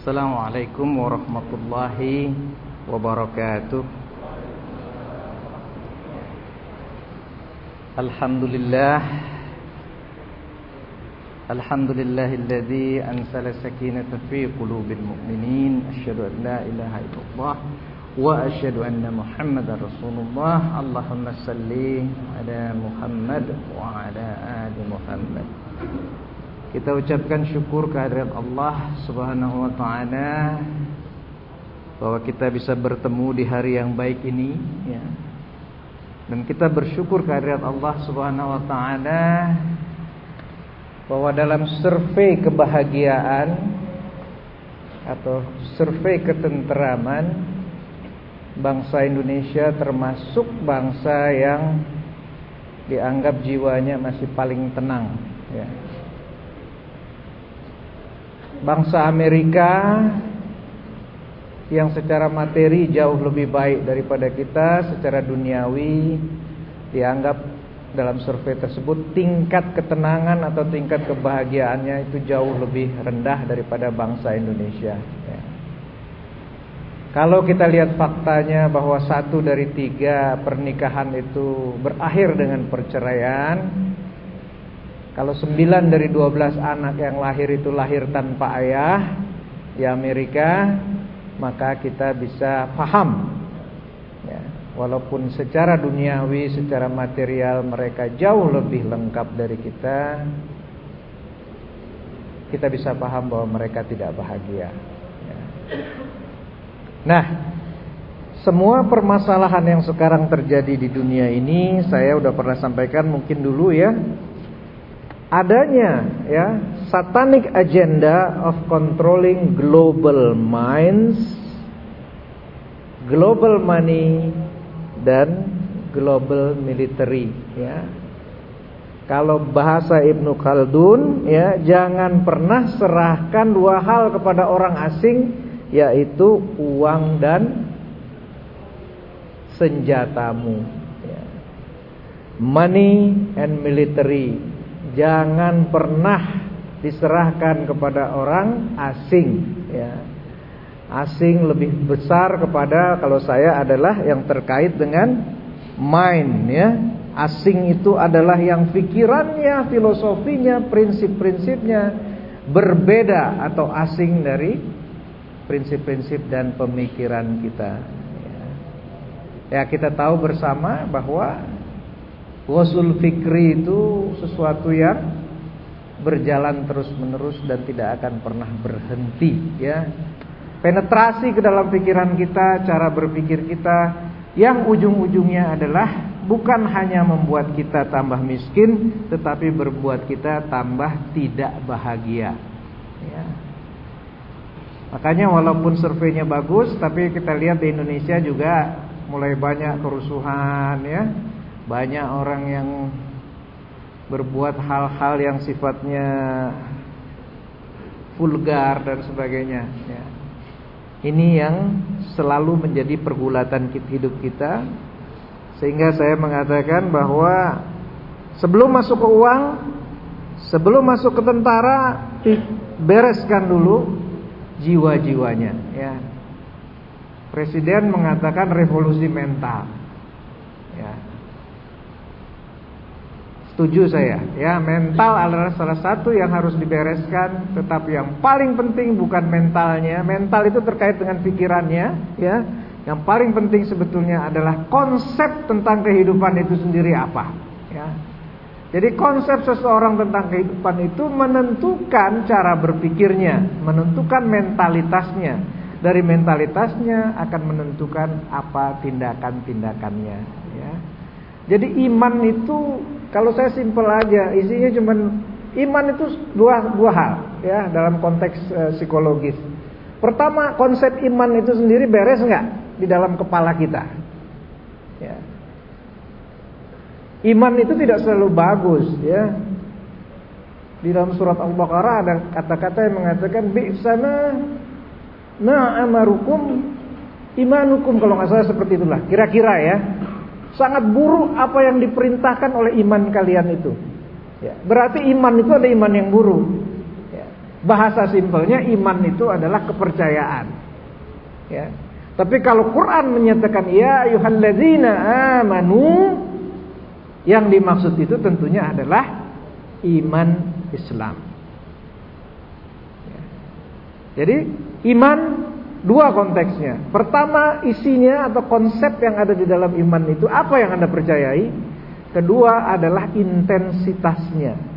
السلام عليكم ورحمة الله وبركاته. الحمد لله. الحمد لله الذي أنزل سكينة في قلوب المؤمنين. أشهد أن لا إله إلا الله وأشهد أن محمد رسول الله. اللهم صل على محمد وعلى آل محمد. Kita ucapkan syukur kehadirat Allah Subhanahu wa taala bahwa kita bisa bertemu di hari yang baik ini ya. Dan kita bersyukur kehadirat Allah Subhanahu wa taala bahwa dalam survei kebahagiaan atau survei ketenteraman bangsa Indonesia termasuk bangsa yang dianggap jiwanya masih paling tenang ya. Bangsa Amerika yang secara materi jauh lebih baik daripada kita secara duniawi dianggap dalam survei tersebut tingkat ketenangan atau tingkat kebahagiaannya itu jauh lebih rendah daripada bangsa Indonesia ya. Kalau kita lihat faktanya bahwa satu dari tiga pernikahan itu berakhir dengan perceraian Kalau sembilan dari dua belas anak yang lahir itu lahir tanpa ayah di Amerika maka kita bisa paham. Ya, walaupun secara duniawi secara material mereka jauh lebih lengkap dari kita kita bisa paham bahwa mereka tidak bahagia. Ya. nah semua permasalahan yang sekarang terjadi di dunia ini saya udah pernah sampaikan mungkin dulu ya adanya ya satanic agenda of controlling global minds, global money dan global military ya. Kalau bahasa Ibnu Khaldun ya, jangan pernah serahkan dua hal kepada orang asing yaitu uang dan senjatamu ya. Money and military jangan pernah diserahkan kepada orang asing ya. Asing lebih besar kepada kalau saya adalah yang terkait dengan mind ya. Asing itu adalah yang pikirannya, filosofinya, prinsip-prinsipnya berbeda atau asing dari prinsip-prinsip dan pemikiran kita. Ya. ya kita tahu bersama bahwa Wasul fikri itu sesuatu yang berjalan terus-menerus dan tidak akan pernah berhenti ya. Penetrasi ke dalam pikiran kita, cara berpikir kita yang ujung-ujungnya adalah bukan hanya membuat kita tambah miskin tetapi berbuat kita tambah tidak bahagia. Ya. Makanya walaupun surveinya bagus tapi kita lihat di Indonesia juga mulai banyak kerusuhan ya banyak orang yang berbuat hal-hal yang sifatnya vulgar dan sebagainya ya. Ini yang selalu menjadi pergulatan hidup kita Sehingga saya mengatakan bahwa Sebelum masuk ke uang Sebelum masuk ke tentara Bereskan dulu Jiwa-jiwanya ya. Presiden mengatakan revolusi mental ya. Setuju saya. Ya, mental adalah salah satu yang harus dibereskan, tetapi yang paling penting bukan mentalnya. Mental itu terkait dengan pikirannya, ya. Yang paling penting sebetulnya adalah konsep tentang kehidupan itu sendiri apa, ya. Jadi konsep seseorang tentang kehidupan itu menentukan cara berpikirnya, menentukan mentalitasnya. Dari mentalitasnya akan menentukan apa tindakan-tindakannya, ya. Jadi iman itu kalau saya simpel aja, isinya cuma iman itu dua dua hal ya dalam konteks e, psikologis. Pertama, konsep iman itu sendiri beres nggak di dalam kepala kita? Ya. Iman itu tidak selalu bagus ya. Di dalam surat Al-Baqarah ada kata-kata yang mengatakan bi'sama na'amarukum imanukum kalau nggak salah seperti itulah. Kira-kira ya. Sangat buruk apa yang diperintahkan oleh iman kalian itu. Ya, berarti iman itu ada iman yang buruk. Ya. Bahasa simpelnya iman itu adalah kepercayaan. Ya. Tapi kalau Quran menyatakan ya ayyuhalladzina amanu yang dimaksud itu tentunya adalah iman Islam. Ya. Jadi iman dua konteksnya. Pertama isinya atau konsep yang ada di dalam iman itu apa yang Anda percayai? Kedua adalah intensitasnya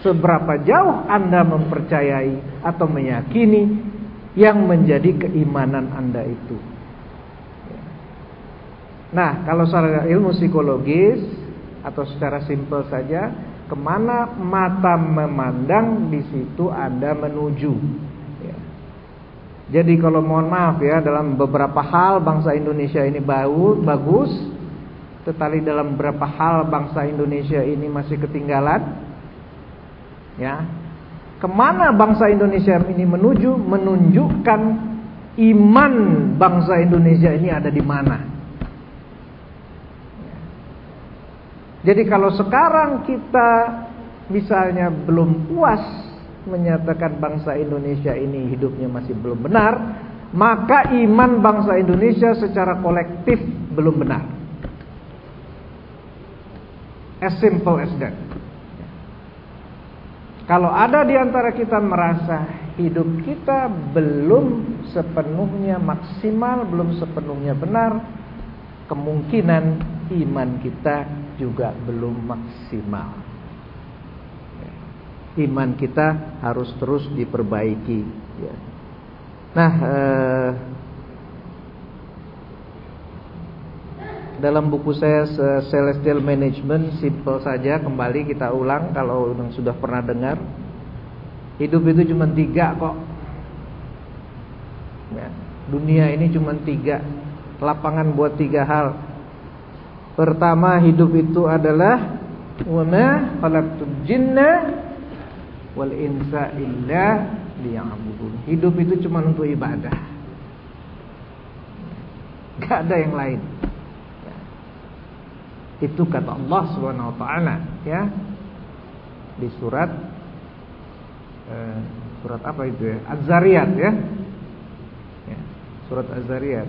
seberapa jauh Anda mempercayai atau meyakini yang menjadi keimanan Anda itu. Nah, kalau secara ilmu psikologis atau secara simpel saja, ke mana mata memandang di situ Anda menuju. Jadi kalau mohon maaf ya, dalam beberapa hal bangsa Indonesia ini bagus, bagus, tetapi dalam beberapa hal bangsa Indonesia ini masih ketinggalan. Ya. Ke mana bangsa Indonesia ini menuju menunjukkan iman bangsa Indonesia ini ada di mana. Jadi kalau sekarang kita misalnya belum puas menyatakan bangsa Indonesia ini hidupnya masih belum benar, maka iman bangsa Indonesia secara kolektif belum benar. As simple as that. Kalau ada di antara kita merasa hidup kita belum sepenuhnya maksimal, belum sepenuhnya benar, kemungkinan iman kita juga belum maksimal. Iman kita harus terus diperbaiki. Ya. Nah, eh, dalam buku saya Celestial Management simple saja kembali kita ulang kalau yang sudah pernah dengar hidup itu cuma tiga kok ya, dunia ini cuma tiga lapangan buat tiga hal pertama hidup itu adalah wama khalaqtul jinna wal insa illa liya'budun hidup itu cuma untuk ibadah gak ada yang lain itu kata Allah Subhanahu wa taala ya. Di surat eh, surat apa itu ya? Az-Zariyat ya. ya. Surat Az-Zariyat.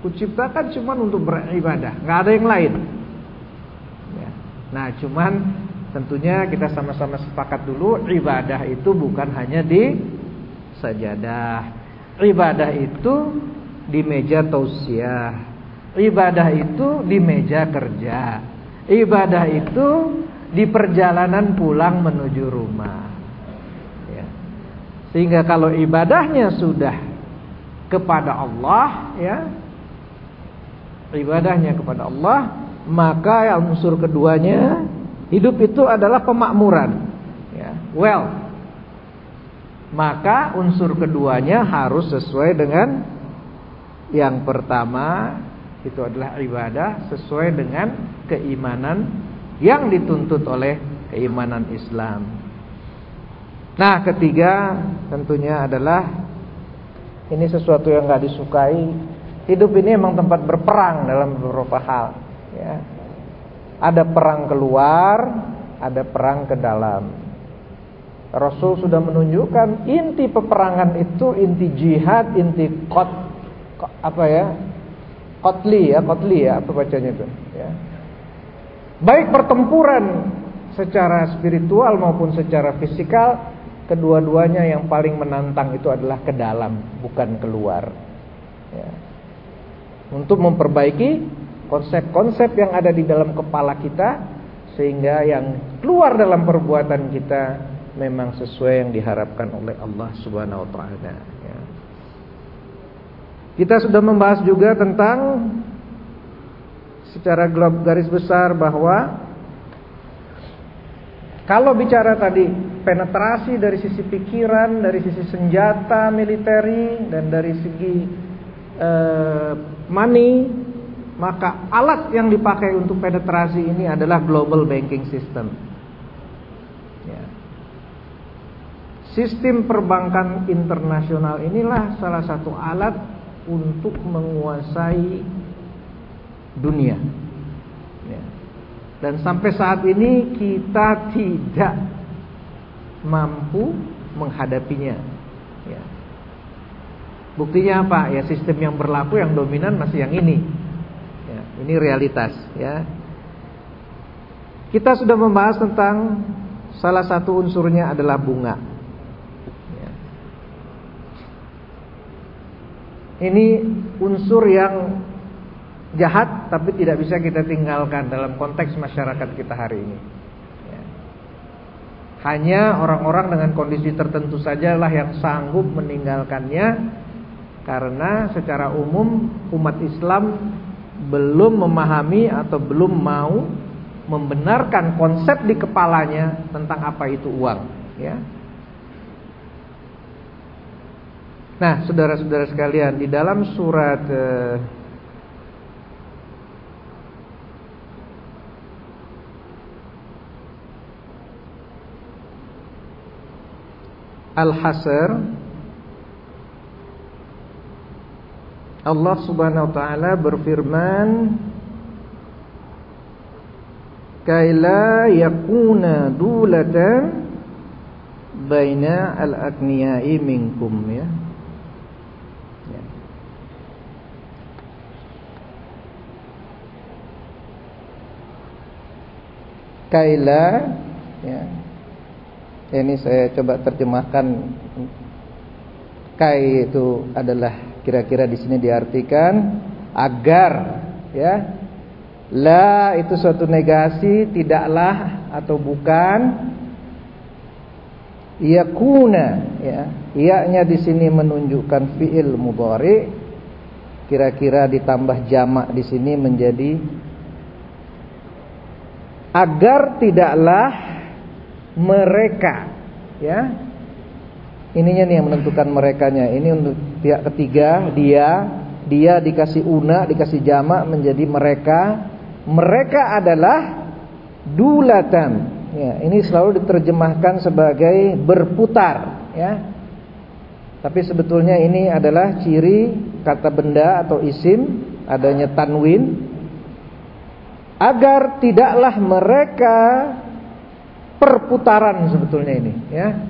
Kuciptakan cuma untuk beribadah, nggak ada yang lain. Ya. Nah, cuman tentunya kita sama-sama sepakat dulu ibadah itu bukan hanya di sajadah. Ibadah itu di meja tausiah Ibadah itu di meja kerja. Ibadah itu di perjalanan pulang menuju rumah. Ya. Sehingga kalau ibadahnya sudah kepada Allah, ya, ibadahnya kepada Allah, maka unsur keduanya hidup itu adalah pemakmuran, ya, well. Maka unsur keduanya harus sesuai dengan yang pertama itu adalah ibadah sesuai dengan keimanan yang dituntut oleh keimanan Islam. Nah, ketiga tentunya adalah ini sesuatu yang nggak disukai. Hidup ini memang tempat berperang dalam beberapa hal. Ya. Ada perang keluar, ada perang ke dalam. Rasul sudah menunjukkan inti peperangan itu inti jihad, inti kot apa ya Kotli ya, kotli ya, apa bacanya itu? Ya. Baik pertempuran secara spiritual maupun secara fisikal, kedua-duanya yang paling menantang itu adalah ke dalam, bukan keluar. Ya. Untuk memperbaiki konsep-konsep yang ada di dalam kepala kita, sehingga yang keluar dalam perbuatan kita memang sesuai yang diharapkan oleh Allah Subhanahu Wa Taala. Kita sudah membahas juga tentang secara garis besar bahwa kalau bicara tadi penetrasi dari sisi pikiran, dari sisi senjata militeri dan dari segi uh, money, maka alat yang dipakai untuk penetrasi ini adalah global banking system. Ya. Sistem perbankan internasional inilah salah satu alat untuk menguasai dunia. Ya. Dan sampai saat ini kita tidak mampu menghadapinya. Ya. Buktinya apa? Ya sistem yang berlaku yang dominan masih yang ini. Ini realitas. Ya. Kita sudah membahas tentang salah satu unsurnya adalah bunga. Ya. Ini unsur yang jahat tapi tidak bisa kita tinggalkan dalam konteks masyarakat kita hari ini. Ya. Hanya orang-orang dengan kondisi tertentu sajalah yang sanggup meninggalkannya karena secara umum umat Islam belum memahami atau belum mau membenarkan konsep di kepalanya tentang apa itu uang, ya. Nah, saudara-saudara sekalian, di dalam surat eh, Al-Hasr Allah Subhanahu wa taala berfirman kaila yakuna dulatan baina al-agniya'i minkum ya. ya. Kaila ya. Ini saya coba terjemahkan kai itu adalah Kira-kira di sini diartikan agar ya. La itu suatu negasi tidaklah atau bukan yakuna ya. Ianya di sini menunjukkan fiil mudhari kira-kira ditambah jamak di sini menjadi agar tidaklah mereka ya Ininya nih yang menentukan merekanya. Ini untuk pihak ketiga, dia dia dikasih una, dikasih jama menjadi mereka. Mereka adalah dulatan. Ya, ini selalu diterjemahkan sebagai berputar, ya. Tapi sebetulnya ini adalah ciri kata benda atau isim adanya tanwin agar tidaklah mereka perputaran sebetulnya ini, ya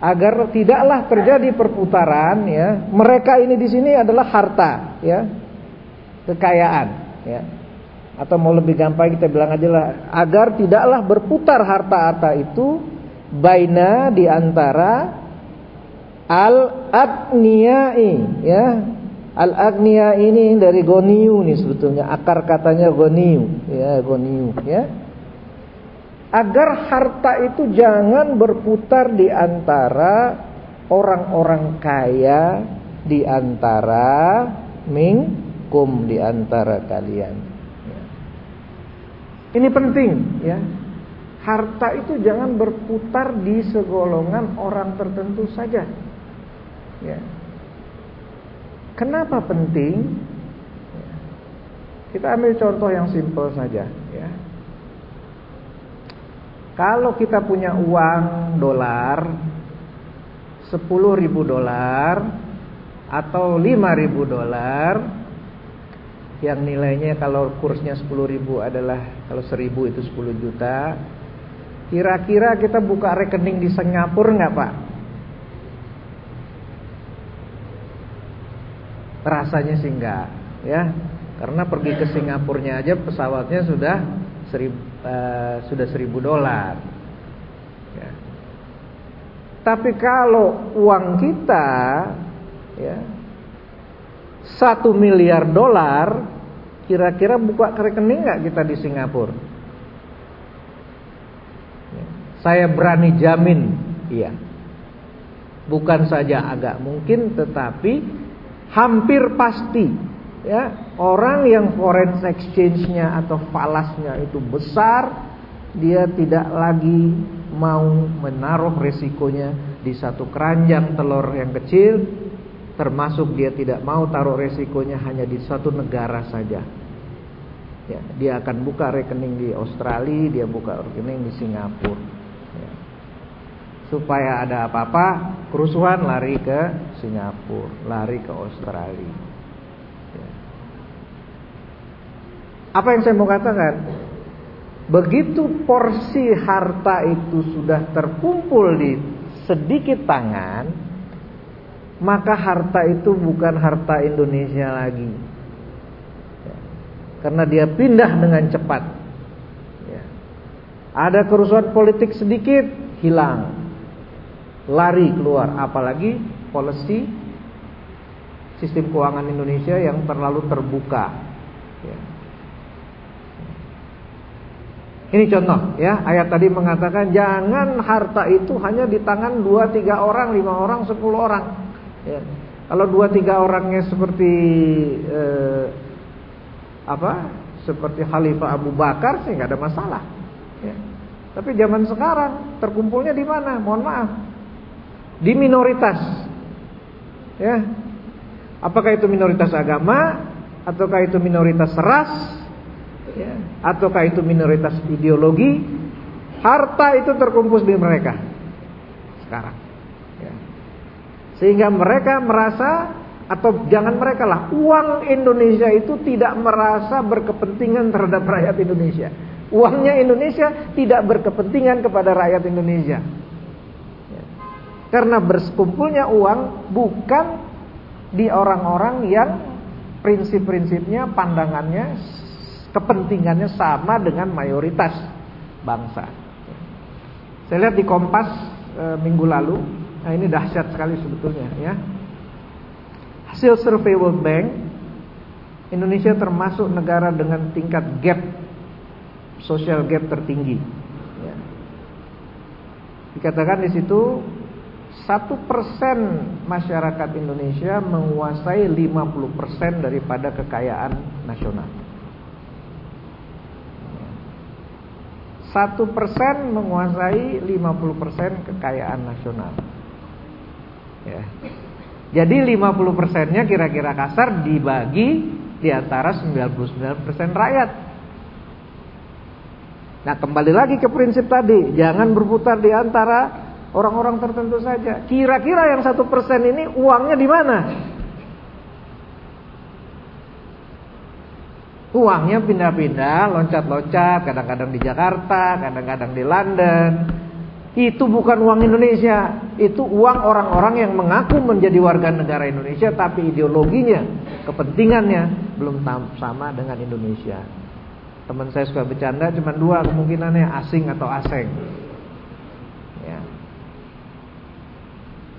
agar tidaklah terjadi perputaran ya. Mereka ini di sini adalah harta ya. Kekayaan ya. Atau mau lebih gampang kita bilang aja lah. Agar tidaklah berputar harta-harta itu baina di antara al adniyai ya. Al agniya ini dari goniu nih sebetulnya. Akar katanya goniu ya goniu ya agar harta itu jangan berputar di antara orang-orang kaya di antara mingkum di antara kalian. Ini penting ya. Harta itu jangan berputar di segolongan orang tertentu saja. Ya. Kenapa penting? Ya. Kita ambil contoh yang simpel saja ya. Kalau kita punya uang dolar 10 ribu dolar atau 5 ribu dolar yang nilainya kalau kursnya 10 ribu adalah kalau 1000 itu 10 juta kira-kira kita buka rekening di Singapura nggak Pak? Rasanya sih enggak ya karena pergi ke Singapurnya aja pesawatnya sudah seribu, uh, sudah seribu dolar. Ya. Tapi kalau uang kita ya satu miliar dolar, kira-kira buka rekening nggak kita di Singapura? Ya. Saya berani jamin, iya. Bukan saja agak mungkin, tetapi hampir pasti ya orang yang foreign exchange-nya atau falasnya itu besar dia tidak lagi mau menaruh resikonya di satu keranjang telur yang kecil termasuk dia tidak mau taruh resikonya hanya di satu negara saja. Ya, dia akan buka rekening di Australia dia buka rekening di Singapura. Ya. supaya ada apa-apa kerusuhan lari ke Singapura lari ke Australia Apa yang saya mau katakan? Begitu porsi harta itu sudah terkumpul di sedikit tangan, maka harta itu bukan harta Indonesia lagi. Ya. Karena dia pindah dengan cepat. Ya. Ada kerusuhan politik sedikit, hilang. Lari keluar, apalagi policy sistem keuangan Indonesia yang terlalu terbuka. Ya. Ini contoh ya, ayat tadi mengatakan jangan harta itu hanya di tangan dua tiga orang, lima orang, sepuluh orang. Ya. Kalau dua tiga orangnya seperti eh, apa? Seperti Khalifah Abu Bakar sih nggak ada masalah. Ya. Tapi zaman sekarang terkumpulnya di mana? Mohon maaf, di minoritas. Ya, apakah itu minoritas agama, ataukah itu minoritas ras, ataukah itu minoritas ideologi, harta itu terkumpul di mereka sekarang. Ya. Sehingga mereka merasa atau jangan mereka lah, uang Indonesia itu tidak merasa berkepentingan terhadap rakyat Indonesia. Uangnya Indonesia tidak berkepentingan kepada rakyat Indonesia. Ya. Karena berkumpulnya uang bukan di orang-orang yang prinsip-prinsipnya, pandangannya kepentingannya sama dengan mayoritas bangsa. Saya lihat di Kompas e, minggu lalu, nah ini dahsyat sekali sebetulnya ya. Hasil survei World Bank, Indonesia termasuk negara dengan tingkat gap social gap tertinggi. Ya. Dikatakan di situ satu persen masyarakat Indonesia menguasai 50 persen daripada kekayaan nasional. Satu persen menguasai 50 persen kekayaan nasional. Ya. Jadi 50 persennya kira-kira kasar dibagi di antara 99 persen rakyat. Nah kembali lagi ke prinsip tadi, jangan berputar di antara orang-orang tertentu saja. Kira-kira yang satu persen ini uangnya di mana? Uangnya pindah-pindah, loncat-loncat, kadang-kadang di Jakarta, kadang-kadang di London. Itu bukan uang Indonesia, itu uang orang-orang yang mengaku menjadi warga negara Indonesia tapi ideologinya, kepentingannya belum sama dengan Indonesia. Teman saya suka bercanda cuma dua kemungkinannya asing atau asing. Ya.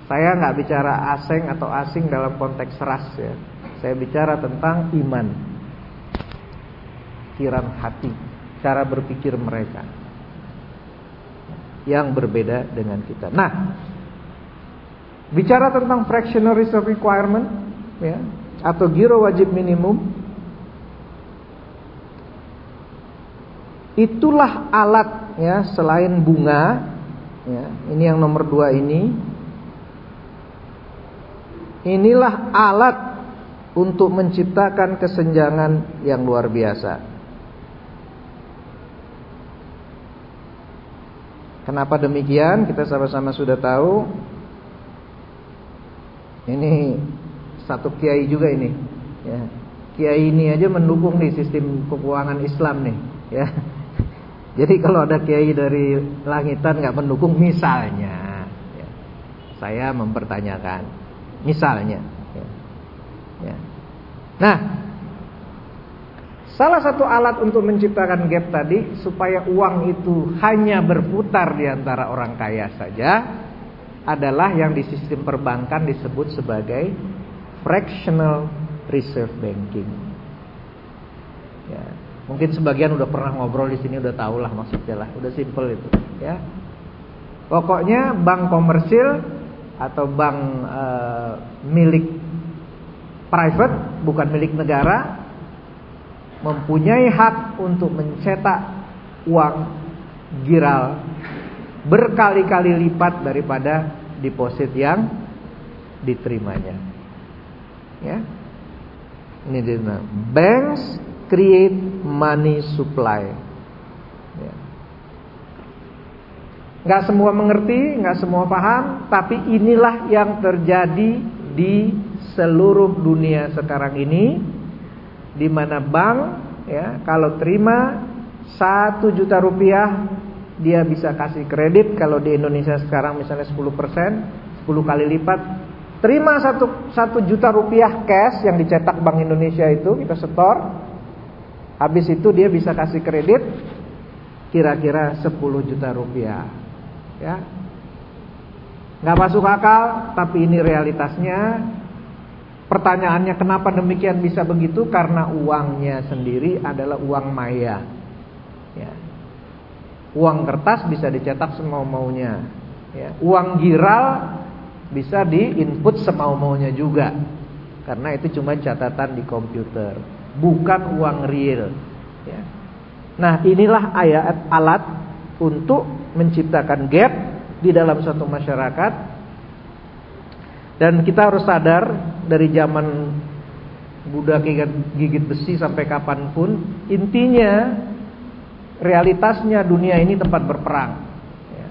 Saya nggak bicara asing atau asing dalam konteks ras ya. Saya bicara tentang iman pikiran hati, cara berpikir mereka yang berbeda dengan kita. Nah, bicara tentang fractional reserve requirement ya atau giro wajib minimum itulah alat ya selain bunga ya ini yang nomor dua ini inilah alat untuk menciptakan kesenjangan yang luar biasa Kenapa demikian? Kita sama-sama sudah tahu. Ini satu kiai juga ini. Ya. Kiai ini aja mendukung nih sistem keuangan Islam nih. Ya. Jadi kalau ada kiai dari langitan nggak mendukung, misalnya, ya, saya mempertanyakan, misalnya. Ya. Ya. Nah, Salah satu alat untuk menciptakan gap tadi supaya uang itu hanya berputar di antara orang kaya saja adalah yang di sistem perbankan disebut sebagai fractional reserve banking. Ya, mungkin sebagian udah pernah ngobrol di sini udah tahu lah maksudnya lah, udah simple itu, ya. Pokoknya bank komersil atau bank uh, milik private bukan milik negara mempunyai hak untuk mencetak uang giral berkali-kali lipat daripada deposit yang diterimanya. Ya. Ini dia. Banks create money supply. Ya. Gak semua mengerti, gak semua paham, tapi inilah yang terjadi di seluruh dunia sekarang ini di mana bank ya kalau terima satu juta rupiah dia bisa kasih kredit kalau di Indonesia sekarang misalnya 10%, 10 kali lipat. Terima satu, satu juta rupiah cash yang dicetak Bank Indonesia itu kita setor. Habis itu dia bisa kasih kredit kira-kira 10 juta rupiah. Ya. Nggak masuk akal, tapi ini realitasnya. Pertanyaannya kenapa demikian bisa begitu? Karena uangnya sendiri adalah uang maya. Ya. Uang kertas bisa dicetak semau-maunya. Ya. Uang giral bisa diinput semau-maunya juga. Karena itu cuma catatan di komputer, bukan uang real. Ya. Nah, inilah ayat alat untuk menciptakan gap di dalam suatu masyarakat. Dan kita harus sadar dari zaman Buddha gigit besi sampai kapan pun, intinya realitasnya dunia ini tempat berperang. Ya.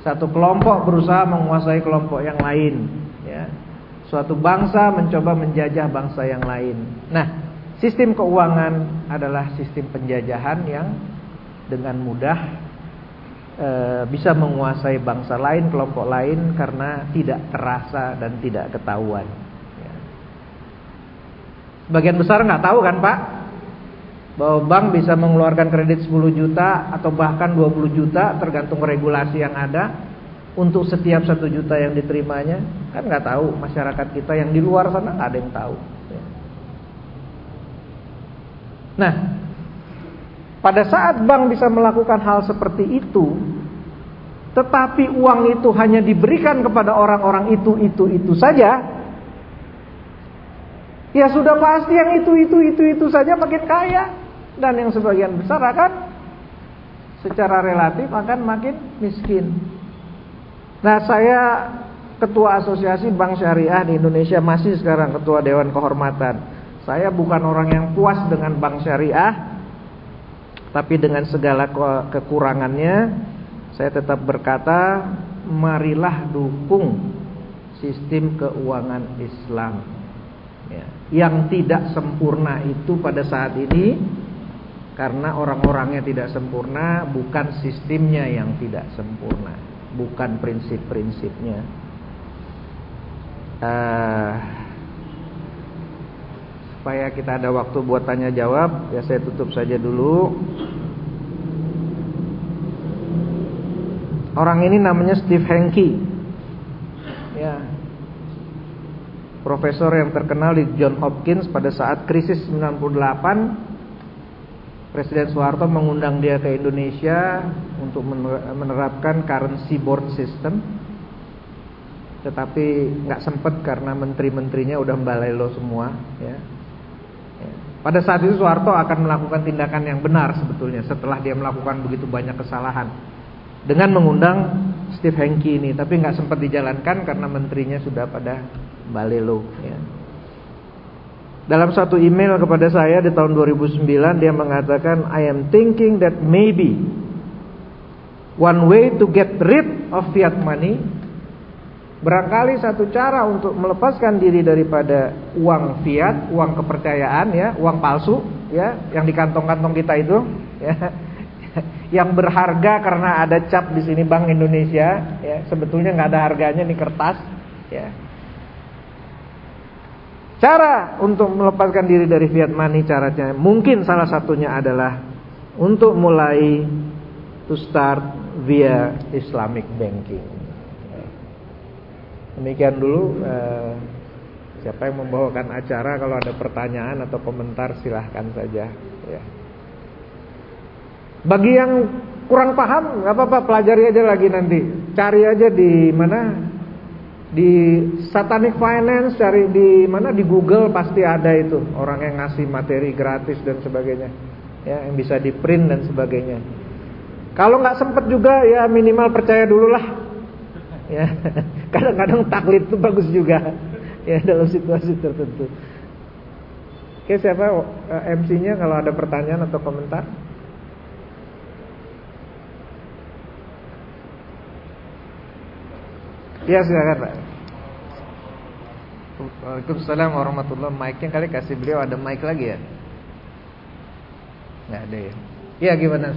Satu kelompok berusaha menguasai kelompok yang lain. Ya. Suatu bangsa mencoba menjajah bangsa yang lain. Nah, sistem keuangan adalah sistem penjajahan yang dengan mudah e, bisa menguasai bangsa lain, kelompok lain karena tidak terasa dan tidak ketahuan. Ya. Sebagian besar nggak tahu kan Pak? bahwa bank bisa mengeluarkan kredit 10 juta atau bahkan 20 juta tergantung regulasi yang ada untuk setiap satu juta yang diterimanya kan nggak tahu masyarakat kita yang di luar sana ada yang tahu. Nah, pada saat bank bisa melakukan hal seperti itu, tetapi uang itu hanya diberikan kepada orang-orang itu itu itu saja, ya sudah pasti yang itu itu itu itu saja makin kaya dan yang sebagian besar akan secara relatif akan makin miskin. Nah, saya ketua asosiasi bank syariah di Indonesia masih sekarang ketua dewan kehormatan. Saya bukan orang yang puas dengan bank syariah, tapi dengan segala kekurangannya, saya tetap berkata, marilah dukung sistem keuangan Islam. Ya. Yang tidak sempurna itu pada saat ini karena orang-orangnya tidak sempurna, bukan sistemnya yang tidak sempurna, bukan prinsip-prinsipnya. Uh, supaya kita ada waktu buat tanya jawab, ya saya tutup saja dulu. Orang ini namanya Steve Hanke. Ya. Profesor yang terkenal di John Hopkins pada saat krisis 98 Presiden Soeharto mengundang dia ke Indonesia untuk menerapkan currency board system. Tetapi nggak sempat karena menteri-menterinya udah lo semua. Ya. ya. Pada saat itu Soeharto akan melakukan tindakan yang benar sebetulnya setelah dia melakukan begitu banyak kesalahan dengan mengundang Steve Hanke ini, tapi nggak sempat dijalankan karena menterinya sudah pada balelo. Ya. Dalam satu email kepada saya di tahun 2009 dia mengatakan I am thinking that maybe one way to get rid of fiat money Barangkali satu cara untuk melepaskan diri daripada uang fiat, uang kepercayaan ya, uang palsu ya, yang di kantong-kantong kita itu ya. Yang berharga karena ada cap di sini Bank Indonesia ya, sebetulnya nggak ada harganya nih kertas ya. Cara untuk melepaskan diri dari fiat money caranya mungkin salah satunya adalah untuk mulai to start via Islamic banking. Demikian dulu eh, siapa yang membawakan acara kalau ada pertanyaan atau komentar silahkan saja ya. Bagi yang kurang paham nggak apa-apa pelajari aja lagi nanti. Cari aja di mana? Di satanic finance cari di mana? Di Google pasti ada itu. Orang yang ngasih materi gratis dan sebagainya. Ya yang bisa di print dan sebagainya. Kalau nggak sempet juga ya minimal percaya dulu lah. Ya kadang-kadang taklid itu bagus juga. Ya dalam situasi tertentu. Oke siapa eh, MC-nya kalau ada pertanyaan atau komentar Ya silakan Pak. Waalaikumsalam warahmatullahi. Mic-nya kali kasih beliau ada mic lagi ya? Enggak ada ya. Iya gimana?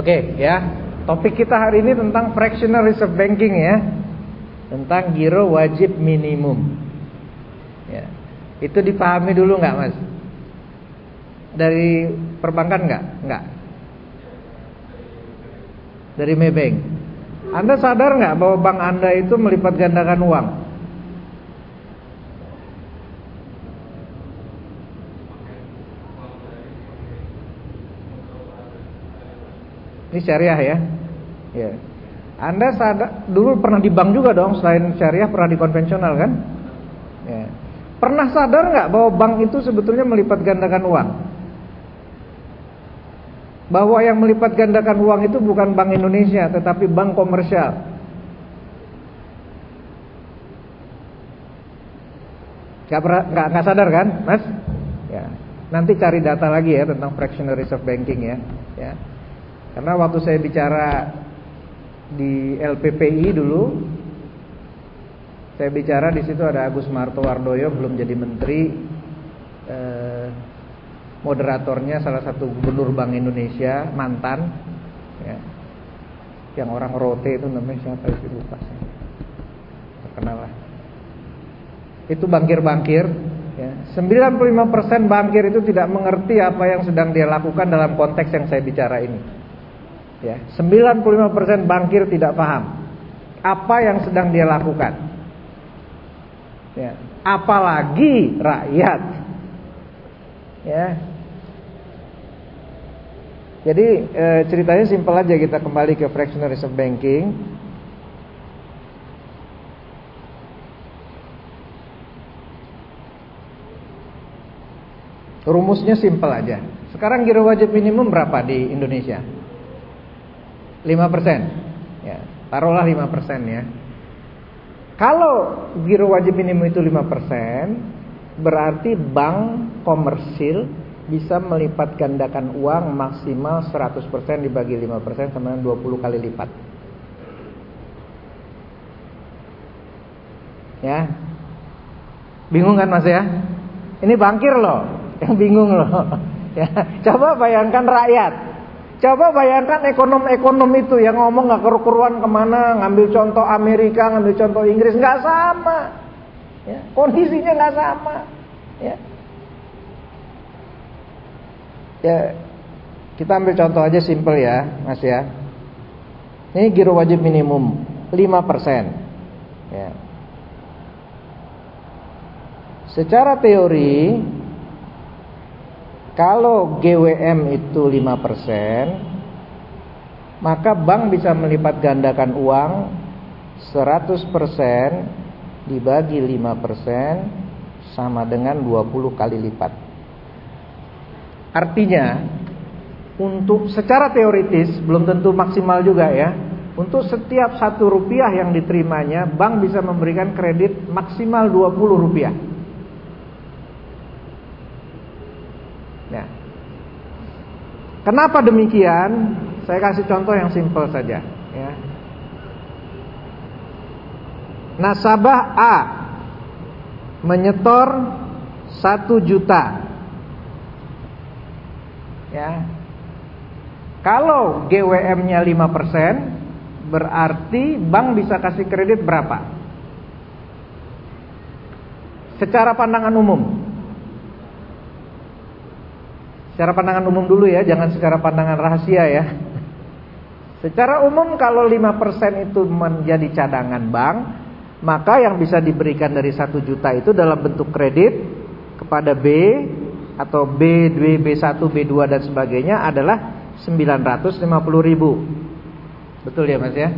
Oke, ya. Topik kita hari ini tentang fractional reserve banking ya. Tentang giro wajib minimum. Ya. Itu dipahami dulu nggak, Mas? Dari perbankan nggak? Nggak. Dari Maybank. Anda sadar nggak bahwa bank Anda itu melipat gandakan uang? Ini syariah ya. Ya. Anda sadar dulu pernah di bank juga dong selain syariah pernah di konvensional kan? Ya. Pernah sadar nggak bahwa bank itu sebetulnya melipat gandakan uang? Bahwa yang melipat gandakan uang itu bukan bank Indonesia tetapi bank komersial. Gak, pernah, gak, gak sadar kan, Mas? Ya. Nanti cari data lagi ya tentang fractional reserve banking ya. Ya. Karena waktu saya bicara di LPPI dulu, saya bicara di situ ada Agus Martowardoyo belum jadi menteri, eh, moderatornya salah satu gubernur Bank Indonesia mantan, ya, yang orang rote itu namanya siapa itu lupa terkenal lah. Itu bangkir-bangkir. Ya. 95% bangkir itu tidak mengerti apa yang sedang dia lakukan dalam konteks yang saya bicara ini. Ya, 95% bangkir tidak paham apa yang sedang dia lakukan. Ya, apalagi rakyat. Ya. Jadi e, ceritanya simpel aja kita kembali ke fractional reserve banking. Rumusnya simpel aja. Sekarang giro wajib minimum berapa di Indonesia? 5%. Ya, taruhlah 5% ya. Kalau giro wajib minimum itu 5%, berarti bank komersil bisa melipat gandakan uang maksimal 100% dibagi 5% sama dengan 20 kali lipat. Ya. Bingung kan Mas ya? Ini bangkir loh, yang bingung loh. Ya, coba bayangkan rakyat Coba bayangkan ekonom-ekonom itu yang ngomong nggak keru-keruan ke mana, ngambil contoh Amerika, ngambil contoh Inggris, nggak sama. Ya, kondisinya nggak sama. Ya. ya, kita ambil contoh aja simple ya, Mas ya. Ini giro wajib minimum 5%. Ya. Secara teori kalau GWM itu 5%, maka bank bisa melipat gandakan uang 100% dibagi 5% sama dengan 20 kali lipat. Artinya, untuk secara teoritis belum tentu maksimal juga ya. Untuk setiap satu rupiah yang diterimanya, bank bisa memberikan kredit maksimal 20 rupiah. Kenapa demikian? Saya kasih contoh yang simpel saja. Ya. Nasabah A menyetor satu juta. Ya. Kalau GWM-nya 5%, berarti bank bisa kasih kredit berapa? Secara pandangan umum. Secara pandangan umum dulu ya, jangan secara pandangan rahasia ya. Secara umum kalau 5% itu menjadi cadangan bank, maka yang bisa diberikan dari 1 juta itu dalam bentuk kredit kepada B atau B, B, B1, B2 dan sebagainya adalah 950 ribu. Betul ya Mas ya?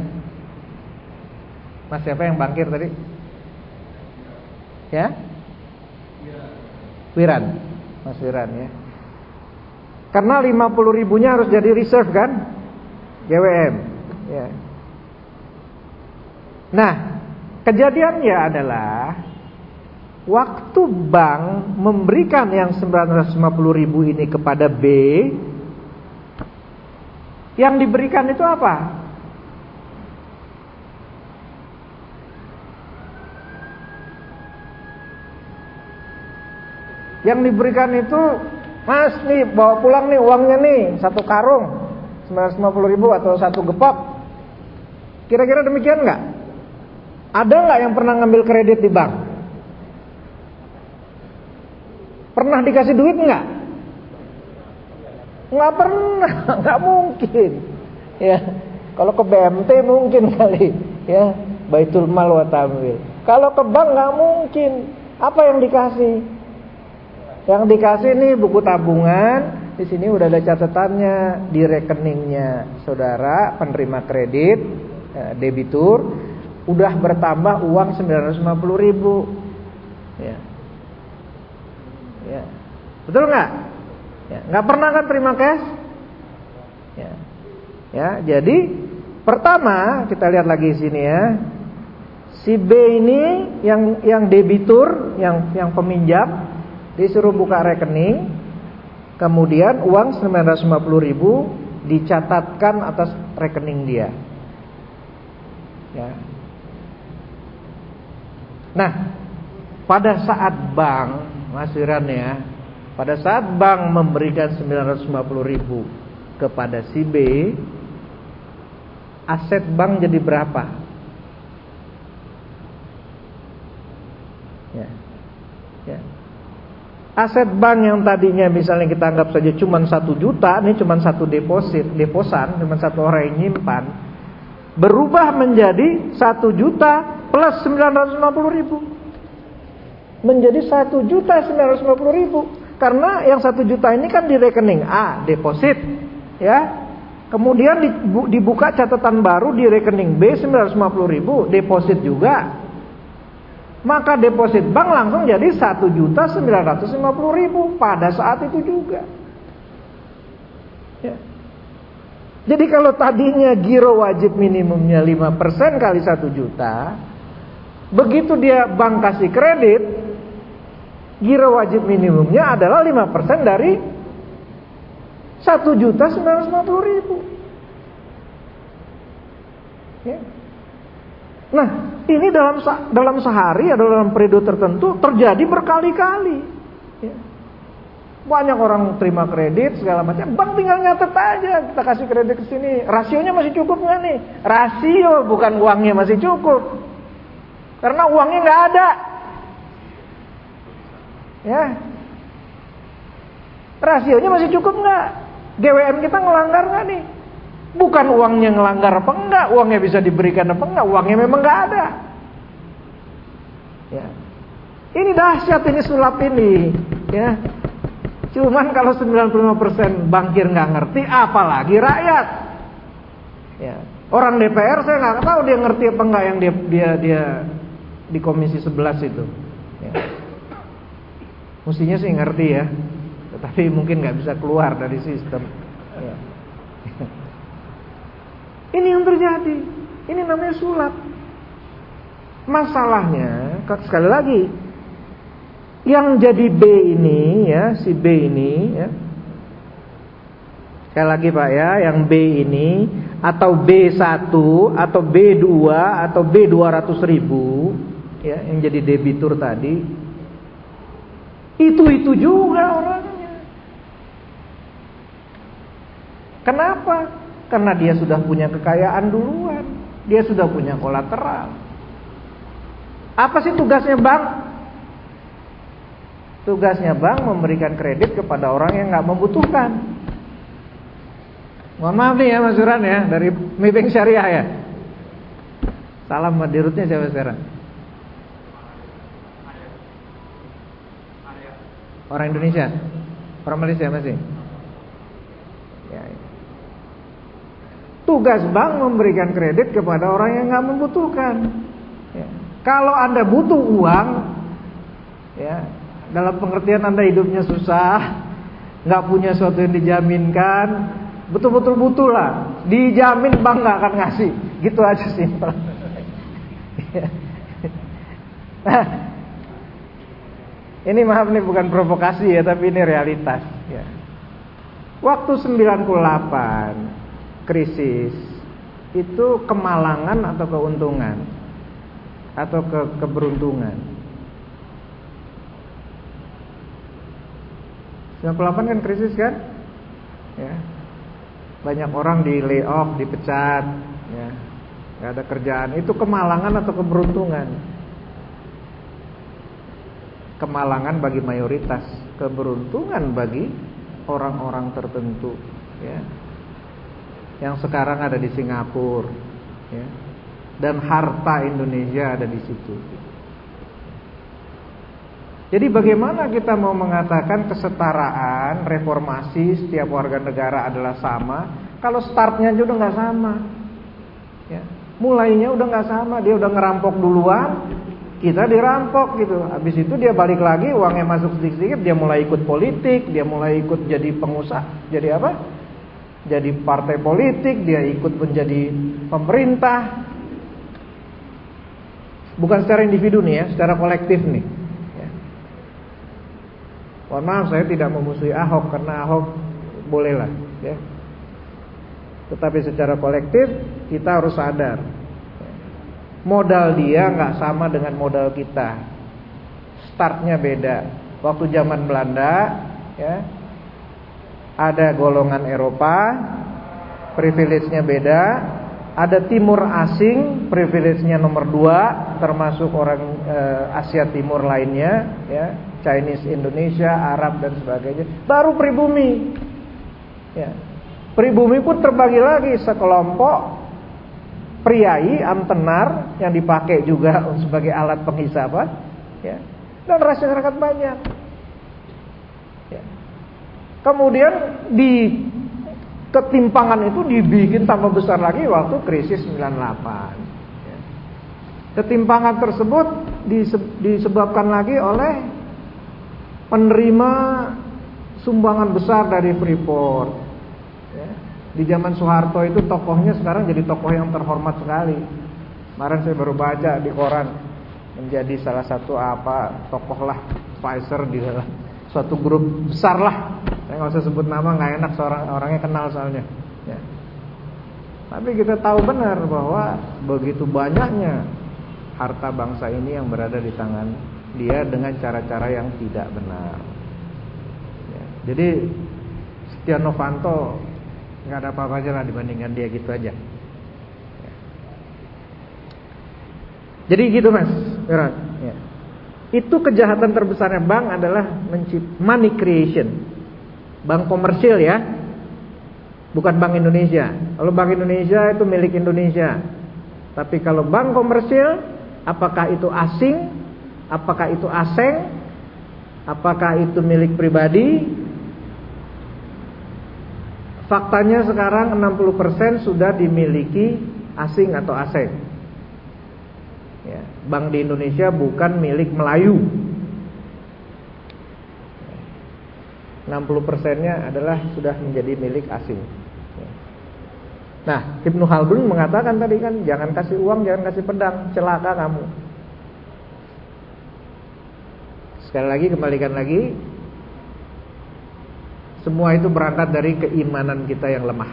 Mas siapa yang bangkir tadi? Ya? Wiran. Mas Wiran ya. Karena 50 ribunya harus jadi reserve kan? GWM. Ya. Nah, kejadiannya adalah waktu bank memberikan yang 950 ribu ini kepada B, yang diberikan itu apa? Yang diberikan itu Mas nih bawa pulang nih uangnya nih satu karung 950 ribu atau satu gepok. Kira-kira demikian nggak? Ada nggak yang pernah ngambil kredit di bank? Pernah dikasih duit nggak? Nggak pernah, nggak mungkin. Ya, kalau ke BMT mungkin kali, ya, Baitul Mal wa. Kalau ke bank nggak mungkin. Apa yang dikasih? Yang dikasih nih buku tabungan, di sini udah ada catatannya di rekeningnya. Saudara penerima kredit eh, debitur udah bertambah uang 950 ribu. Ya. Ya. Betul nggak? Ya. Nggak pernah kan terima cash? Ya. Ya jadi pertama kita lihat lagi sini ya. Si B ini yang yang debitur yang yang peminjam disuruh buka rekening kemudian uang 950 ribu dicatatkan atas rekening dia ya Nah, pada saat bank, Mas Wiran ya, pada saat bank memberikan 950 ribu kepada si B, aset bank jadi berapa? Ya. Ya. Aset bank yang tadinya misalnya kita anggap saja cuma satu juta, ini cuma satu deposit, deposan, cuma satu orang yang nyimpan, berubah menjadi satu juta plus 950 ribu. Menjadi 1 juta 950 ribu. Karena yang 1 juta ini kan di rekening A deposit ya. Kemudian dibuka catatan baru di rekening B 950 ribu deposit juga maka deposit bank langsung jadi 1 juta 950 ribu pada saat itu juga ya. Jadi kalau tadinya giro wajib minimumnya 5% kali 1 juta Begitu dia bank kasih kredit, giro wajib minimumnya adalah 5% dari 1 juta 950 ribu. Ya. Nah, ini dalam dalam sehari atau dalam periode tertentu terjadi berkali-kali. Ya. Banyak orang terima kredit segala macam, bank tinggal nyatet aja kita kasih kredit ke sini. Rasionya masih cukup nggak nih? Rasio bukan uangnya masih cukup. Karena uangnya nggak ada. Ya. Rasionya masih cukup nggak? GWM kita ngelanggar nggak nih? Bukan uangnya ngelanggar apa enggak, uangnya bisa diberikan apa enggak, uangnya memang nggak ada. Ya. Ini dahsyat ini sulap ini, ya. Cuman kalau 95% bankir nggak ngerti, apalagi rakyat. Ya. Orang DPR saya nggak tahu dia ngerti apa enggak yang dia dia dia di komisi 11 itu. Ya. Mestinya sih ngerti ya, tetapi mungkin nggak bisa keluar dari sistem. Ya. Ini yang terjadi. Ini namanya sulap. Masalahnya sekali lagi yang jadi B ini ya, si B ini ya. Sekali lagi Pak ya, yang B ini atau B1 atau B2 atau B 200 ribu ya yang jadi debitur tadi itu itu juga orangnya. Kenapa? Karena dia sudah punya kekayaan duluan, dia sudah punya kolateral. Apa sih tugasnya bank? Tugasnya bank memberikan kredit kepada orang yang nggak membutuhkan. Mohon maaf nih ya Mas Suran ya dari Maybank Syariah ya. Salam madirutnya siapa sekarang? Orang Indonesia? Orang Malaysia masih? Ya, ya. Tugas bank memberikan kredit kepada orang yang nggak membutuhkan. Ya. Kalau anda butuh uang, ya dalam pengertian anda hidupnya susah, nggak punya sesuatu yang dijaminkan, betul-betul butuh lah, dijamin bank nggak akan ngasih, gitu aja. Ya. nah, ini maaf nih bukan provokasi ya, tapi ini realitas. Ya. Waktu 98 krisis itu kemalangan atau keuntungan atau ke keberuntungan. 98 kan krisis kan? Ya. banyak orang di layoff, dipecat, ya, nggak ada kerjaan. Itu kemalangan atau keberuntungan? Kemalangan bagi mayoritas, keberuntungan bagi orang-orang tertentu, ya. Yang sekarang ada di Singapura, ya. Dan harta Indonesia ada di situ. Jadi bagaimana kita mau mengatakan kesetaraan, reformasi setiap warga negara adalah sama kalau startnya juga nggak sama? Ya. Mulainya udah nggak sama, dia udah ngerampok duluan, kita dirampok gitu. Habis itu dia balik lagi, uangnya masuk sedikit-sedikit, dia mulai ikut politik, dia mulai ikut jadi pengusaha, jadi apa? Jadi partai politik, dia ikut menjadi pemerintah. Bukan secara individu nih ya, secara kolektif nih. Mohon maaf saya tidak memusuhi Ahok karena Ahok bolehlah ya. Tetapi secara kolektif kita harus sadar modal dia nggak sama dengan modal kita. Startnya beda. Waktu zaman Belanda ya ada golongan Eropa privilege-nya beda ada timur asing privilege-nya nomor dua termasuk orang e, Asia Timur lainnya ya Chinese Indonesia, Arab dan sebagainya. Baru pribumi. Ya. Pribumi pun terbagi lagi sekelompok priai amtenar yang dipakai juga sebagai alat penghisapan, ya. Dan masyarakat banyak. Kemudian di ketimpangan itu dibikin tambah besar lagi waktu krisis 98. Ya. Ketimpangan tersebut disebabkan lagi oleh penerima sumbangan besar dari Freeport. Ya. Di zaman Soeharto itu tokohnya sekarang jadi tokoh yang terhormat sekali. Kemarin saya baru baca di koran menjadi salah satu apa tokoh lah Pfizer di suatu grup besar lah. Saya nggak usah sebut nama nggak enak seorang orangnya kenal soalnya. Ya. Tapi kita tahu benar bahwa begitu banyaknya harta bangsa ini yang berada di tangan dia dengan cara-cara yang tidak benar. Ya, jadi Setia Novanto nggak ada apa-apa aja lah dibandingkan dia gitu aja. Ya. Jadi gitu mas, Ya. Itu kejahatan terbesarnya bank adalah money creation, bank komersil ya, bukan bank Indonesia. Kalau bank Indonesia itu milik Indonesia, tapi kalau bank komersil, apakah itu asing Apakah itu asing? Apakah itu milik pribadi? Faktanya sekarang 60% sudah dimiliki asing atau asing. Ya, bank di Indonesia bukan milik Melayu. 60 persennya adalah sudah menjadi milik asing. Nah, Ibnu Haldun mengatakan tadi kan jangan kasih uang, jangan kasih pedang, celaka kamu. Sekali lagi kembalikan lagi Semua itu berangkat dari keimanan kita yang lemah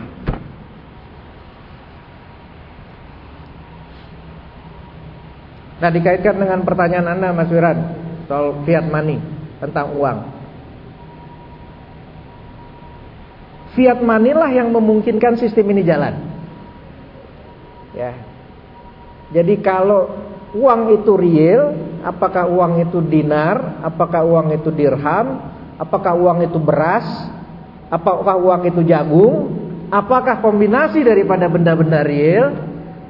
Nah dikaitkan dengan pertanyaan Anda Mas Wiran Soal fiat money Tentang uang Fiat money lah yang memungkinkan sistem ini jalan Ya Jadi kalau uang itu real apakah uang itu dinar, apakah uang itu dirham, apakah uang itu beras, apakah uang itu jagung, apakah kombinasi daripada benda-benda real,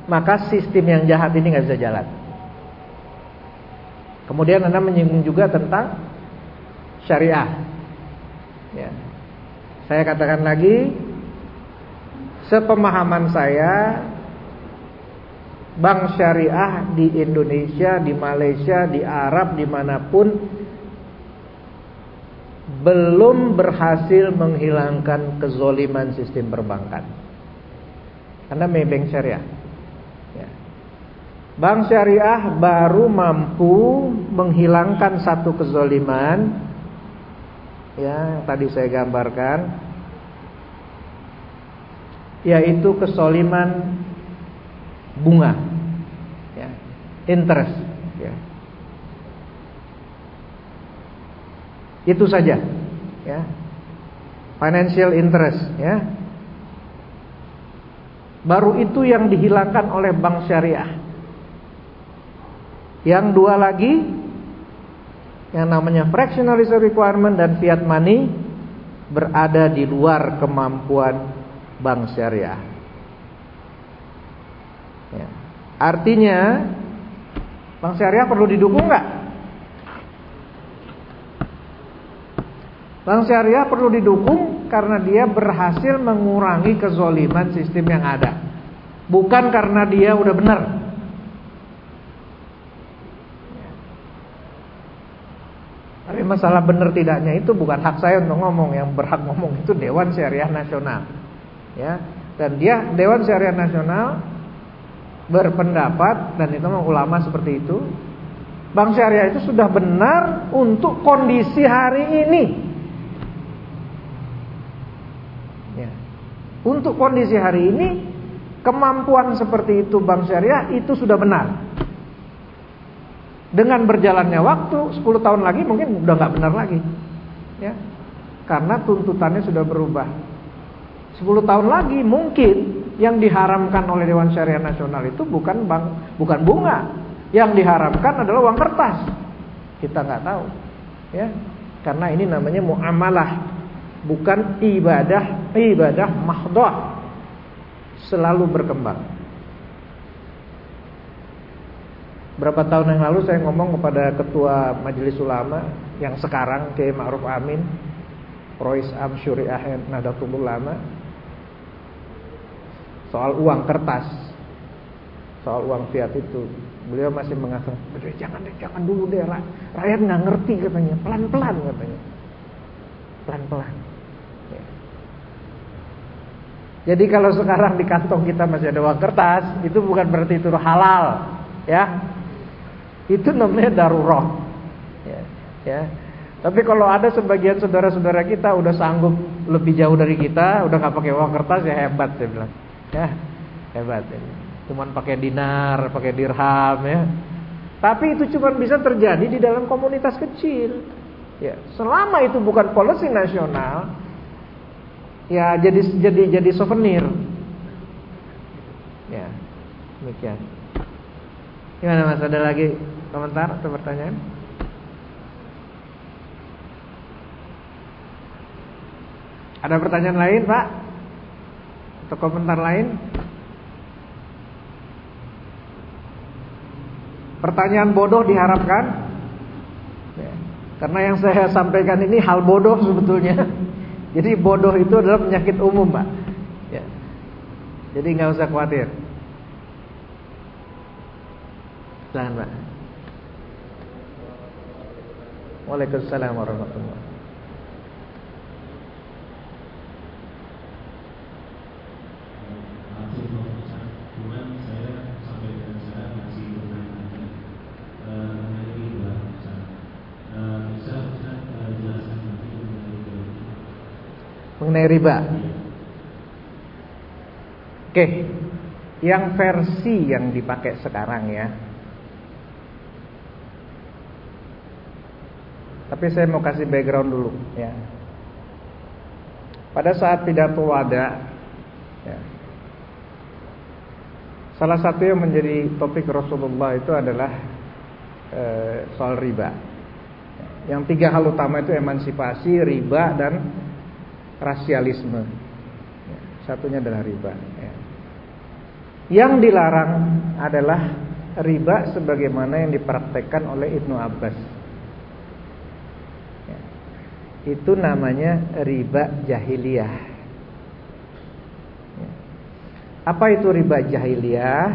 maka sistem yang jahat ini nggak bisa jalan. Kemudian Anda menyinggung juga tentang syariah. Ya. Saya katakan lagi, sepemahaman saya bank syariah di Indonesia, di Malaysia, di Arab, di mana pun belum berhasil menghilangkan kezoliman sistem perbankan. Karena bank syariah. Ya. Bank syariah baru mampu menghilangkan satu kezoliman ya tadi saya gambarkan. Yaitu kesoliman bunga. Ya interest. Ya. Itu saja. Ya. Financial interest ya. Baru itu yang dihilangkan oleh bank syariah. Yang dua lagi yang namanya fractional reserve requirement dan fiat money berada di luar kemampuan bank syariah. Ya. Artinya bank syariah perlu didukung nggak? Bank syariah perlu didukung karena dia berhasil mengurangi kezoliman sistem yang ada. Bukan karena dia udah benar. Tapi masalah benar tidaknya itu bukan hak saya untuk ngomong, yang berhak ngomong itu Dewan Syariah Nasional. Ya. Dan dia Dewan Syariah Nasional berpendapat dan itu ulama seperti itu. Bank syariah itu sudah benar untuk kondisi hari ini. Untuk kondisi hari ini Kemampuan seperti itu bank syariah Itu sudah benar Dengan berjalannya waktu 10 tahun lagi mungkin udah nggak benar lagi. Ya. Karena tuntutannya sudah berubah. 10 tahun lagi mungkin Yang diharamkan oleh Dewan Syariah Nasional itu bukan bank, bukan bunga. Yang diharamkan adalah uang kertas. Kita nggak tahu. Ya. Karena ini namanya muamalah bukan ibadah ibadah mahdoh selalu berkembang. Berapa tahun yang lalu saya ngomong kepada ketua Majelis Ulama yang sekarang Kiai Ma'ruf Amin, Rois Am Syuriah Nadatul Ulama soal uang kertas, soal uang fiat itu. Beliau masih mengatakan, jangan deh, jangan dulu deh, rakyat nggak ngerti katanya, pelan-pelan katanya, pelan-pelan. Jadi kalau sekarang di kantong kita masih ada uang kertas, itu bukan berarti itu halal, ya. Itu namanya darurat. Ya, ya. Tapi kalau ada sebagian saudara-saudara kita udah sanggup lebih jauh dari kita, udah nggak pakai uang kertas ya hebat saya bilang. Ya, hebat. Ya. Cuman pakai dinar, pakai dirham ya. Tapi itu cuma bisa terjadi di dalam komunitas kecil. Ya, selama itu bukan policy nasional, ya jadi jadi jadi souvenir. Ya, demikian. Gimana Mas? Ada lagi komentar atau pertanyaan? Ada pertanyaan lain, Pak? Atau komentar lain? Pertanyaan bodoh diharapkan? Ya. Karena yang saya sampaikan ini hal bodoh sebetulnya. Jadi bodoh itu adalah penyakit umum, Pak. Ya. Jadi nggak usah khawatir. Silahkan, Pak. Waalaikumsalam warahmatullahi mengenai riba. Oke, yang versi yang dipakai sekarang ya. Tapi saya mau kasih background dulu ya. Pada saat pidato wada ya, Salah satu yang menjadi topik Rasulullah itu adalah e, soal riba. Yang tiga hal utama itu emansipasi, riba dan rasialisme. Ya, satunya adalah riba. Ya. Yang dilarang adalah riba sebagaimana yang dipraktekkan oleh Ibnu Abbas. Itu namanya riba jahiliyah. Ya. Apa itu riba jahiliyah?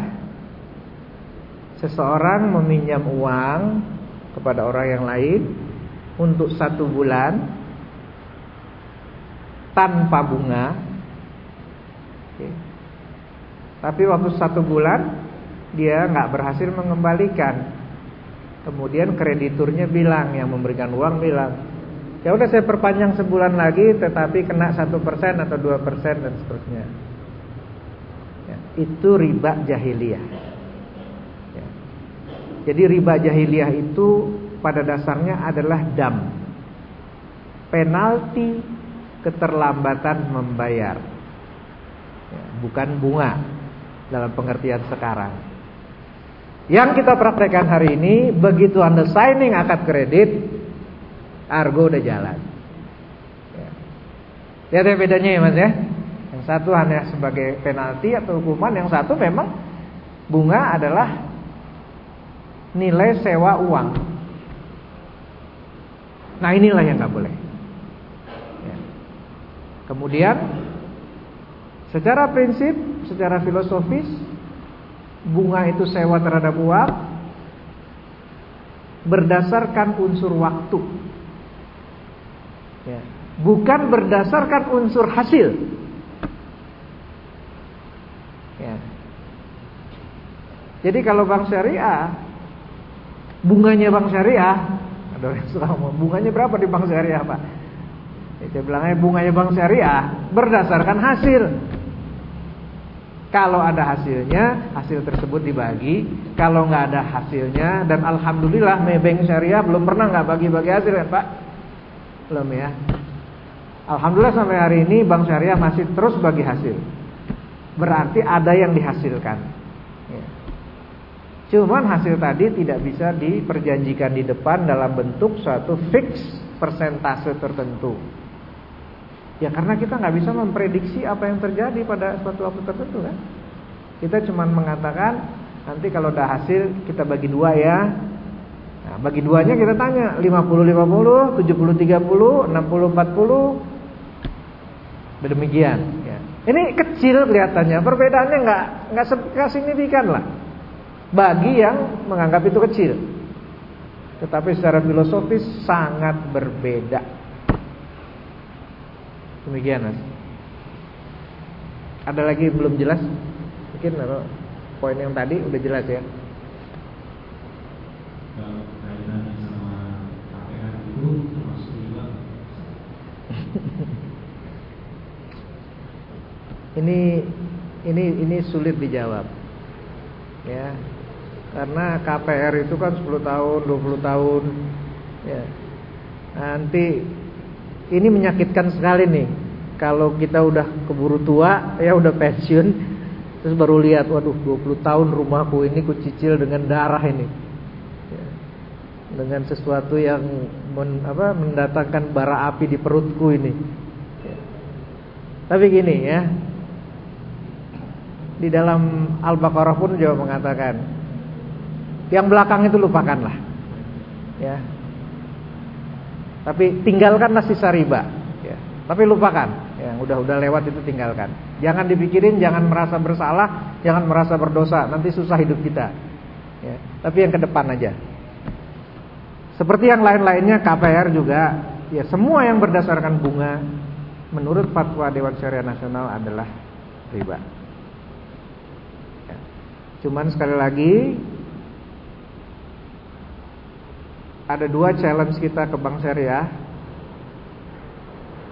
Seseorang meminjam uang kepada orang yang lain untuk satu bulan tanpa bunga. Oke. Tapi waktu satu bulan dia nggak berhasil mengembalikan. Kemudian krediturnya bilang yang memberikan uang bilang, ya udah saya perpanjang sebulan lagi, tetapi kena satu persen atau dua persen dan seterusnya. Ya, itu riba jahiliyah. Ya. Jadi riba jahiliyah itu pada dasarnya adalah dam, penalti keterlambatan membayar. Ya. bukan bunga dalam pengertian sekarang. Yang kita praktekkan hari ini, begitu Anda signing akad kredit, argo udah jalan. Ya. Lihat ya bedanya ya Mas ya. Yang satu hanya sebagai penalti atau hukuman, yang satu memang bunga adalah nilai sewa uang. Nah inilah yang nggak boleh. Ya. Kemudian secara prinsip, secara filosofis bunga itu sewa terhadap uang berdasarkan unsur waktu. Ya. Bukan berdasarkan unsur hasil. Ya. Jadi kalau bank syariah bunganya bank syariah, ada orang bunganya berapa di bank syariah, Pak? Ya, saya bilangnya bunganya bank syariah berdasarkan hasil. Kalau ada hasilnya, hasil tersebut dibagi. Kalau nggak ada hasilnya, dan alhamdulillah Maybank Syariah belum pernah nggak bagi-bagi hasil ya Pak, belum ya. Alhamdulillah sampai hari ini Bank Syariah masih terus bagi hasil. Berarti ada yang dihasilkan. Ya. Cuman hasil tadi tidak bisa diperjanjikan di depan dalam bentuk suatu fix persentase tertentu. Ya karena kita nggak bisa memprediksi apa yang terjadi pada suatu waktu tertentu kan. Kita cuma mengatakan nanti kalau udah hasil kita bagi dua ya. Nah, bagi duanya kita tanya 50 50, 70 30, 60 40. Demikian ya. Ini kecil kelihatannya, perbedaannya nggak nggak signifikan lah. Bagi yang menganggap itu kecil. Tetapi secara filosofis sangat berbeda. Demikian mas. Ada lagi belum jelas? Mungkin atau poin yang tadi udah jelas ya. ini ini ini sulit dijawab ya karena KPR itu kan 10 tahun 20 tahun ya nanti ini menyakitkan sekali nih. Kalau kita udah keburu tua, ya udah pensiun, terus baru lihat, waduh 20 tahun rumahku ini kucicil dengan darah ini. Ya. Dengan sesuatu yang men, apa, mendatangkan bara api di perutku ini. Ya. Tapi gini ya, di dalam Al-Baqarah pun juga mengatakan, yang belakang itu lupakanlah. Ya, tapi tinggalkanlah sisa riba. Ya. Tapi lupakan, yang udah-udah lewat itu tinggalkan. Jangan dipikirin, jangan merasa bersalah, jangan merasa berdosa. Nanti susah hidup kita. Ya. Tapi yang ke depan aja. Seperti yang lain-lainnya KPR juga, ya semua yang berdasarkan bunga menurut fatwa Dewan Syariah Nasional adalah riba. Ya. Cuman sekali lagi ada dua challenge kita ke Bank Syariah.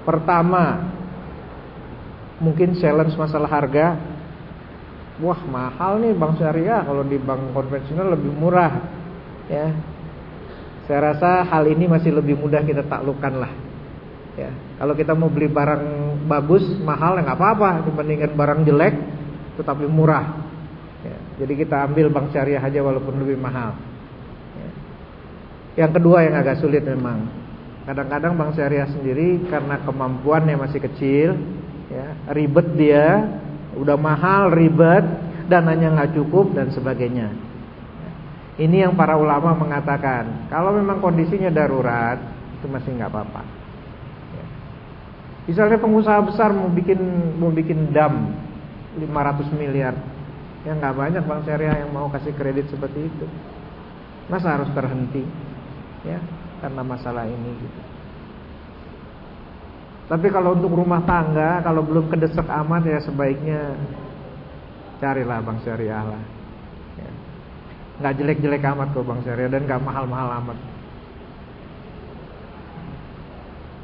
Pertama, mungkin challenge masalah harga. Wah, mahal nih Bank Syariah kalau di bank konvensional lebih murah. Ya. Saya rasa hal ini masih lebih mudah kita taklukkan lah. Ya, kalau kita mau beli barang bagus, mahal ya nggak apa-apa dibandingkan barang jelek tetapi murah. Ya, jadi kita ambil bank syariah aja walaupun lebih mahal. Yang kedua yang agak sulit memang. Kadang-kadang bank syariah sendiri karena kemampuannya masih kecil, ya, ribet dia, udah mahal, ribet, dananya nggak cukup dan sebagainya. Ini yang para ulama mengatakan, kalau memang kondisinya darurat, itu masih nggak apa-apa. Ya. Misalnya pengusaha besar mau bikin mau bikin dam 500 miliar, ya nggak banyak bank syariah yang mau kasih kredit seperti itu. Masa harus terhenti? ya karena masalah ini gitu. Tapi kalau untuk rumah tangga kalau belum kedesak amat ya sebaiknya carilah bank syariah lah. Nggak jelek-jelek amat kok bank syariah dan nggak mahal-mahal amat.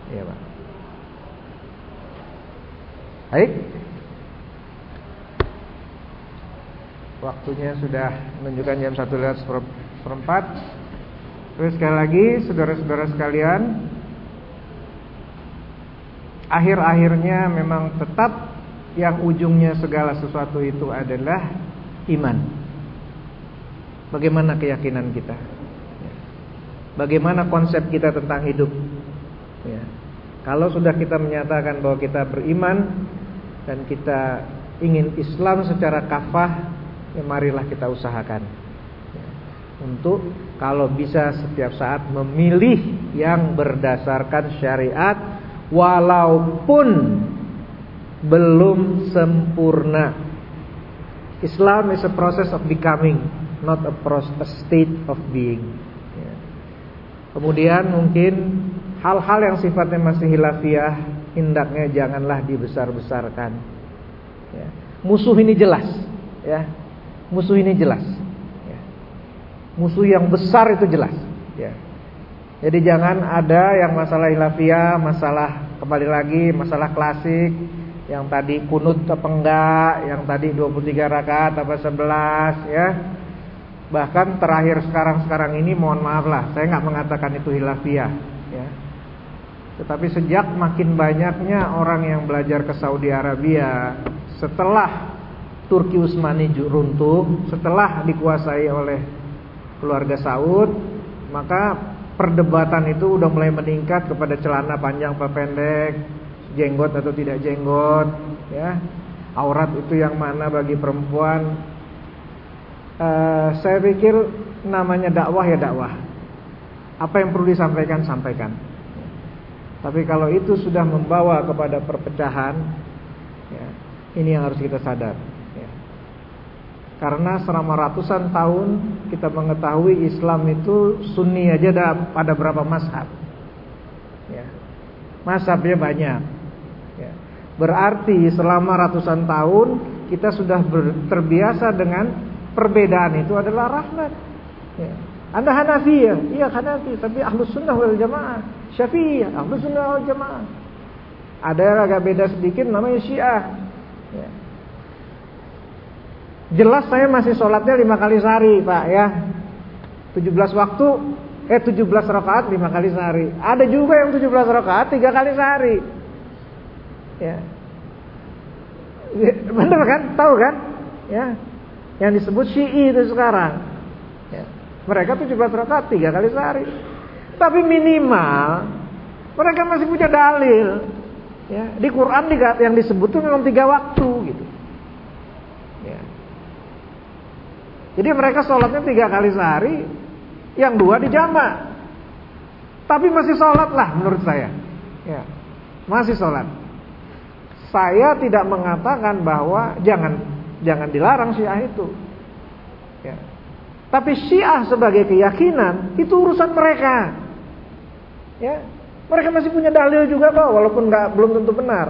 Iya pak. Baik. Waktunya sudah menunjukkan jam satu lewat seperempat. Terus sekali lagi saudara-saudara sekalian Akhir-akhirnya memang tetap yang ujungnya segala sesuatu itu adalah iman. Bagaimana keyakinan kita? Bagaimana konsep kita tentang hidup? Ya. Kalau sudah kita menyatakan bahwa kita beriman dan kita ingin Islam secara kafah, ya marilah kita usahakan ya. untuk kalau bisa setiap saat memilih yang berdasarkan syariat walaupun belum sempurna. Islam is a process of becoming, not a, process, a state of being. Kemudian mungkin hal-hal yang sifatnya masih hilafiah Hendaknya janganlah dibesar-besarkan ya. Musuh ini jelas ya. Musuh ini jelas ya. Musuh yang besar itu jelas ya. Jadi jangan ada yang masalah hilafiah Masalah kembali lagi Masalah klasik Yang tadi kunut apa enggak Yang tadi 23 rakaat apa 11 ya Bahkan terakhir sekarang-sekarang ini mohon maaf lah, saya nggak mengatakan itu hilafiah, ya. Tetapi sejak makin banyaknya orang yang belajar ke Saudi Arabia setelah Turki Utsmani runtuh, setelah dikuasai oleh keluarga Saud, maka perdebatan itu udah mulai meningkat kepada celana panjang apa pendek, jenggot atau tidak jenggot, ya. Aurat itu yang mana bagi perempuan, uh, saya pikir namanya dakwah ya dakwah. Apa yang perlu disampaikan sampaikan. Tapi kalau itu sudah membawa kepada perpecahan, ya, ini yang harus kita sadar. Ya. Karena selama ratusan tahun kita mengetahui Islam itu Sunni aja ada pada berapa mazhab. Ya. Mazhabnya banyak. Ya. Berarti selama ratusan tahun kita sudah terbiasa dengan perbedaan itu adalah rahmat. Ya. Anda Hanafi ya? Iya Hanafi, tapi Ahlus Sunnah wal Jamaah. Syafi'i, Ahlus Sunnah wal Jamaah. Ada yang agak beda sedikit namanya Syiah. Ya. Jelas saya masih sholatnya lima kali sehari Pak ya 17 waktu Eh 17 rakaat lima kali sehari Ada juga yang 17 rakaat tiga kali sehari Ya Benar kan? Tahu kan? Ya yang disebut Syi'i itu sekarang. Ya. Mereka 17 rakaat tiga kali sehari. Tapi minimal mereka masih punya dalil. Ya, di Quran yang disebut itu memang tiga waktu gitu. Ya. Jadi mereka sholatnya tiga kali sehari, yang dua di jama. Tapi masih sholat lah menurut saya. Ya, masih sholat. Saya tidak mengatakan bahwa jangan Jangan dilarang Syiah itu. Ya. Tapi Syiah sebagai keyakinan itu urusan mereka. Ya. Mereka masih punya dalil juga kok walaupun nggak belum tentu benar.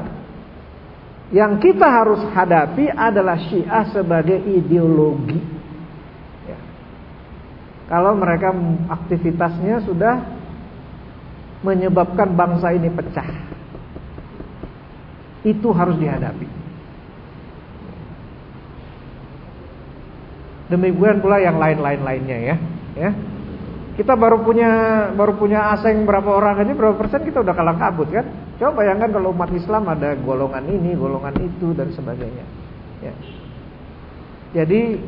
Yang kita harus hadapi adalah Syiah sebagai ideologi. Ya. Kalau mereka aktivitasnya sudah menyebabkan bangsa ini pecah. Itu harus dihadapi. Demikian pula yang lain-lain lainnya ya. Ya. Kita baru punya baru punya asing berapa orang aja berapa persen kita udah kalah kabut kan? Coba bayangkan kalau umat Islam ada golongan ini, golongan itu dan sebagainya. Ya. Jadi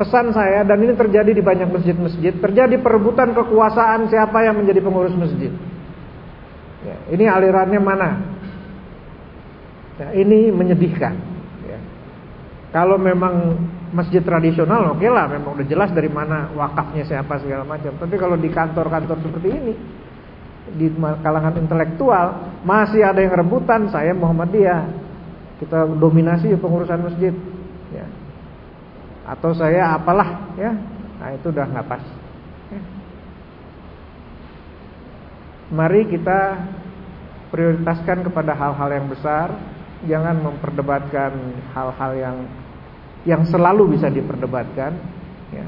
pesan saya dan ini terjadi di banyak masjid-masjid, terjadi perebutan kekuasaan siapa yang menjadi pengurus masjid. Ya, ini alirannya mana? Ya, ini menyedihkan. Ya. Kalau memang masjid tradisional oke okay lah memang udah jelas dari mana wakafnya siapa segala macam. Tapi kalau di kantor-kantor seperti ini di kalangan intelektual masih ada yang rebutan saya Muhammadiyah. Kita dominasi pengurusan masjid ya. atau saya apalah ya. Nah itu udah nggak pas. Mari kita prioritaskan kepada hal-hal yang besar. Jangan memperdebatkan hal-hal yang yang selalu bisa diperdebatkan ya.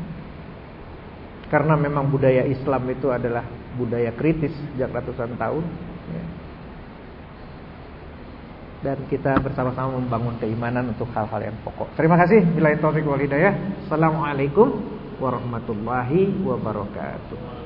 Karena memang budaya Islam itu adalah budaya kritis sejak ratusan tahun ya. Dan kita bersama-sama membangun keimanan untuk hal-hal yang pokok Terima kasih Bila taufik Assalamualaikum warahmatullahi wabarakatuh